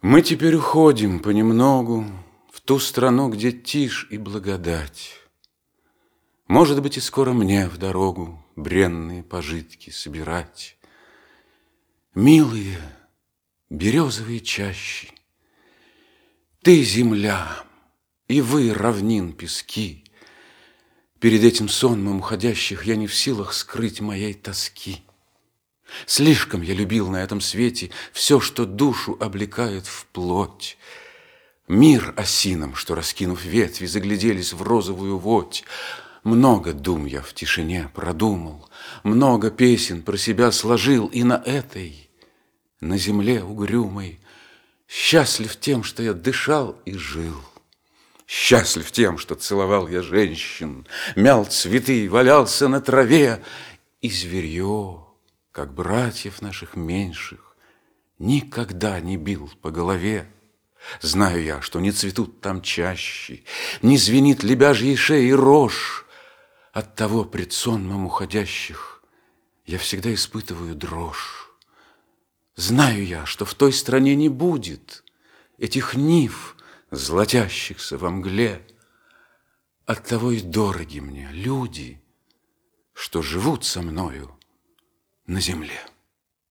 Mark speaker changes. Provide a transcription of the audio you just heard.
Speaker 1: Мы теперь уходим понемногу В ту страну, где тишь и благодать. Может быть, и скоро мне в дорогу Бренные пожитки собирать. Милые березовые чащи, Ты земля, и вы равнин пески, Перед этим сонмом уходящих Я не в силах скрыть моей тоски. Слишком я любил на этом свете Все, что душу облекает в плоть. Мир осинам, что, раскинув ветви, Загляделись в розовую водь. Много дум я в тишине продумал, Много песен про себя сложил, И на этой, на земле угрюмой, Счастлив тем, что я дышал и жил. Счастлив тем, что целовал я женщин, Мял цветы, валялся на траве, И зверье как братьев наших меньших, Никогда не бил по голове. Знаю я, что не цветут там чаще, Не звенит лебяжьей шеи рожь. От того пред сонмом уходящих Я всегда испытываю дрожь. Знаю я, что в той стране не будет Этих нив, золотящихся во мгле. Оттого и дороги мне люди, Что живут со мною на земле.